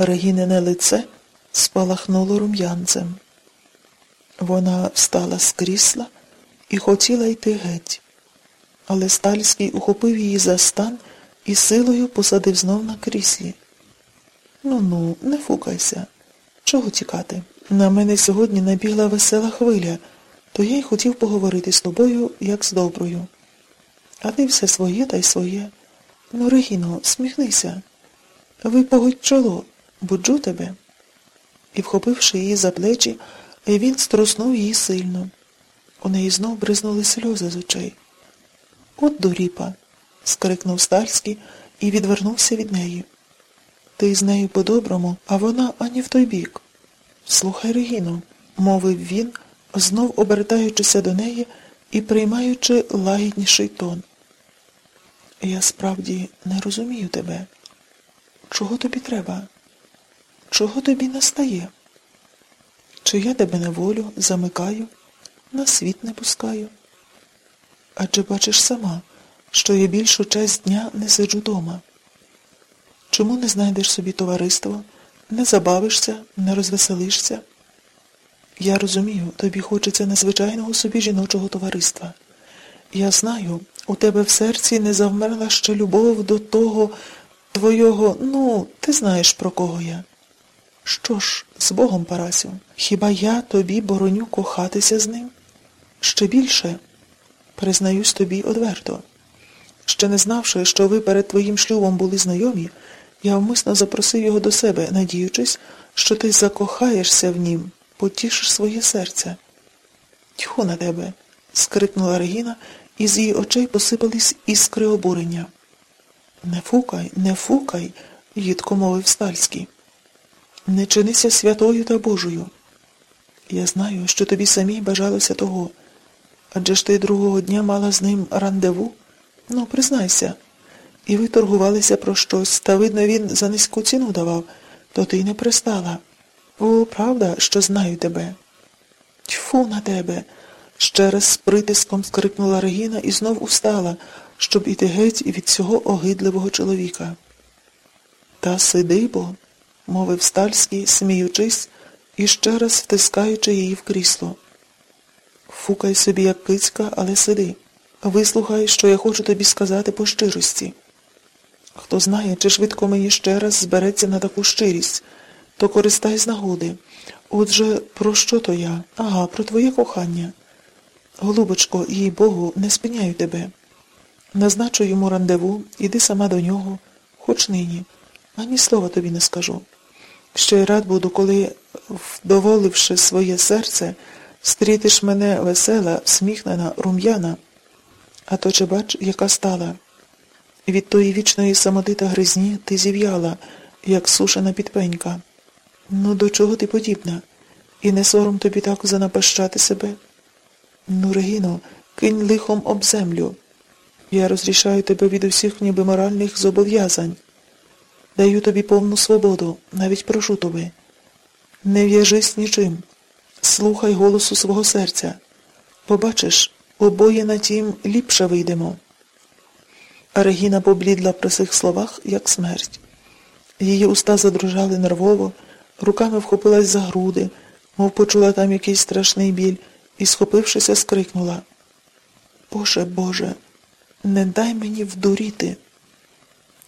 Регінене лице спалахнуло рум'янцем. Вона встала з крісла і хотіла йти геть. Але Стальський ухопив її за стан і силою посадив знов на кріслі. Ну ну, не фукайся. Чого тікати? На мене сьогодні набігла весела хвиля, то я й хотів поговорити з тобою, як з доброю. А ти все своє та й своє. Ну, Регіно, сміхнися. Ви погодь чоло, буджу тебе. І, вхопивши її за плечі, він струснув її сильно. У неї знов бризнули сльози з очей. От дуріпа, скрикнув Стальський і відвернувся від неї. Ти з нею по-доброму, а вона ані в той бік. Слухай, Регіно, мовив він, знов обертаючися до неї і приймаючи лагідніший тон. Я справді не розумію тебе. Чого тобі треба? Чого тобі настає? Чи я тебе на волю замикаю, на світ не пускаю? Адже бачиш сама, що я більшу часть дня не сиджу дома. Чому не знайдеш собі товариство, не забавишся, не розвеселишся? Я розумію, тобі хочеться незвичайного собі жіночого товариства. Я знаю, у тебе в серці не завмерла ще любов до того твого, ну, ти знаєш, про кого я. Що ж, з Богом, Парасю, хіба я тобі бороню кохатися з ним? Ще більше, признаюсь тобі одверто. Ще не знавши, що ви перед твоїм шлюбом були знайомі, я вмисно запросив його до себе, надіючись, що ти закохаєшся в нім, потішиш своє серце. Тьху на тебе. скрикнула Регіна, і з її очей посипались іскри обурення. Не фукай, не фукай, їдко мовив Стальський. Не чинися святою та Божою. Я знаю, що тобі самій бажалося того. Адже ж ти другого дня мала з ним рандеву? Ну, признайся. І ви торгувалися про щось, та, видно, він за низьку ціну давав, то ти й не пристала. О, правда, що знаю тебе. Тьфу на тебе. Ще раз з притиском скрикнула Регіна і знов устала, щоб іти геть від цього огидливого чоловіка. Та сиди бо, мовив Стальський, сміючись і ще раз втискаючи її в крісло. Фукай собі, як кицька, але сиди. Вислухай, що я хочу тобі сказати по щирості. Хто знає, чи швидко мені ще раз збереться на таку щирість, то користай з нагоди. Отже, про що то я? Ага, про твоє кохання. Голубочко, їй Богу, не спиняю тебе. Назначу йому рандеву, іди сама до нього, хоч нині. Ані слова тобі не скажу. Що й рад буду, коли, вдоволивши своє серце, стрітиш мене весела, всміхнена, рум'яна, а то чи бач, яка стала. Від тої вічної самоти та гризні ти зів'яла, як сушена підпенька. Ну, до чого ти подібна? І не сором тобі так занапащати себе? Ну, Регіно, кинь лихом об землю. Я розрішаю тебе від усіх ніби моральних зобов'язань. Даю тобі повну свободу, навіть прошу тобі. Не в'яжись нічим. Слухай голосу свого серця. Побачиш, обоє на тім ліпше вийдемо. Регіна поблідла при цих словах, як смерть. Її уста задружали нервово, руками вхопилась за груди, мов почула там якийсь страшний біль, і, схопившися, скрикнула. Боже, Боже, не дай мені вдуріти.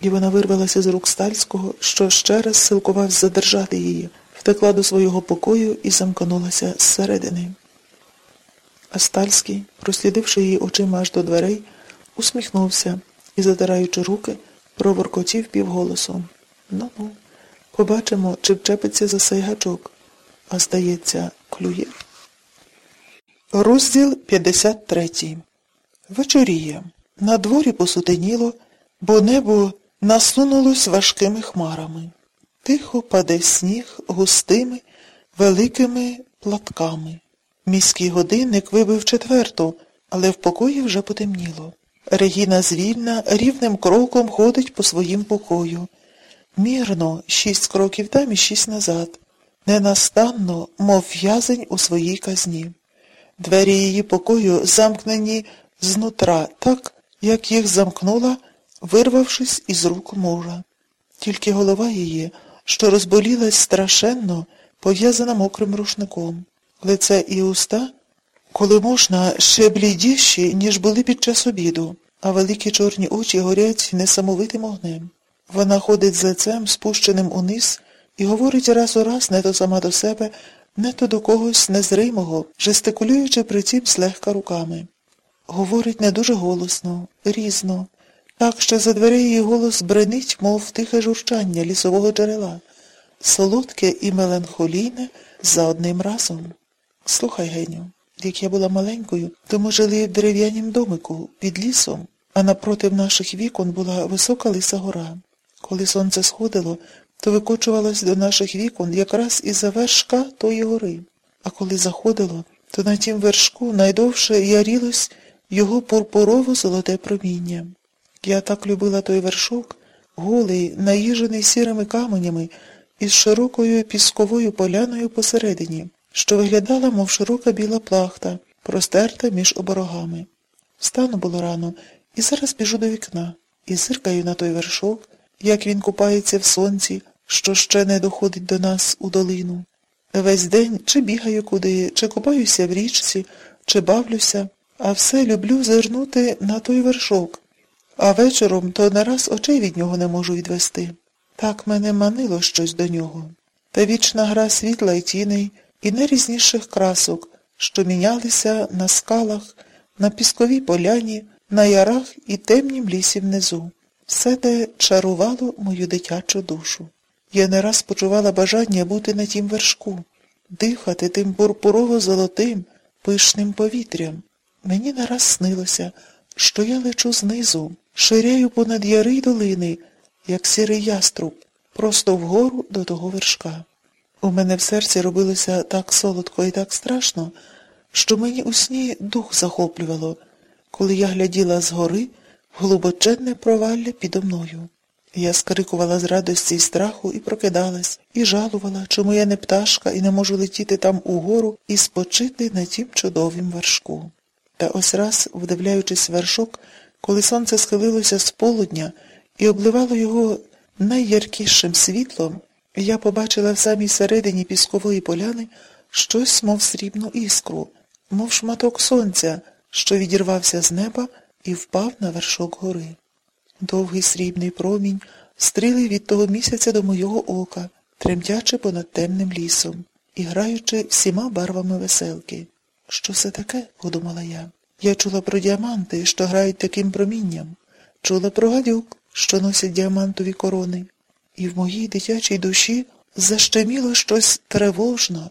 І вона вирвалася з рук Стальського, що ще раз силкував задержати її, втекла до свого покою і замкнулася зсередини. А Стальський, прослідивши її очима аж до дверей, усміхнувся і, затираючи руки, проворкотів півголосом. Ну ну, побачимо, чи вчепиться за сей гачок. А здається, клює. Розділ 53 Вечоріє. На дворі посутеніло, бо небо насунулось важкими хмарами. Тихо паде сніг густими, великими платками. Міський годинник вибив четверту, але в покої вже потемніло. Регіна звільна рівним кроком ходить по своїм покою. Мірно, шість кроків там і шість назад. Ненастанно, мов в'язень у своїй казні. Двері її покою замкнені знутра, так, як їх замкнула, вирвавшись із рук мужа. Тільки голова її, що розболілась страшенно, пов'язана мокрим рушником. Лице і уста, коли можна, ще блідіші, ніж були під час обіду, а великі чорні очі горять несамовитим огнем. Вона ходить з лицем, спущеним униз, і говорить раз у раз не то сама до себе, не то до когось незримого, жестикулюючи при цім злегка руками. Говорить не дуже голосно, різно, так що за дверей її голос бренить, мов тихе журчання лісового джерела, солодке і меланхолійне за одним разом. Слухай, Геню, як я була маленькою, то ми жили в дерев'янім домику під лісом, а напротив наших вікон була висока лиса гора. Коли сонце сходило, то викочувалось до наших вікон якраз із-за вершка тої гори, а коли заходило, то на тім вершку найдовше ярілось його пурпурово золоте проміння. Я так любила той вершок, голий, наїжений сірими каменями, із широкою пісковою поляною посередині, що виглядала, мов широка біла плахта, простерта між оборогами. Встану було рано, і зараз біжу до вікна, і зиркаю на той вершок, як він купається в сонці, що ще не доходить до нас у долину. Весь день чи бігаю куди, чи купаюся в річці, чи бавлюся, а все люблю зирнути на той вершок, а вечором то нараз очей від нього не можу відвести. Так мене манило щось до нього. Та вічна гра світла й тіней, і найрізніших красок, що мінялися на скалах, на пісковій поляні, на ярах і темнім лісі внизу. Все те чарувало мою дитячу душу. Я не раз почувала бажання бути на тім вершку, дихати тим пурпурово-золотим, пишним повітрям. Мені нараз снилося, що я лечу знизу, ширяю понад яри й долини, як сірий яструб, просто вгору до того вершка. У мене в серці робилося так солодко і так страшно, що мені у сні дух захоплювало, коли я гляділа згори в глибоченне провалля підо мною. Я скрикувала з радості й страху і прокидалась, і жалувала, чому я не пташка і не можу летіти там угору і спочити на тім чудовім вершку. Та ось раз, вдивляючись вершок, коли сонце схилилося з полудня і обливало його найяркішим світлом, я побачила в самій середині піскової поляни щось, мов срібну іскру, мов шматок сонця, що відірвався з неба і впав на вершок гори. Довгий срібний промінь стрілив від того місяця до мого ока, тремтячи понад темним лісом і граючи всіма барвами веселки. Що це таке? подумала я. Я чула про діаманти, що грають таким промінням, чула про гадюк, що носять діамантові корони, і в моїй дитячій душі защеміло щось тривожно,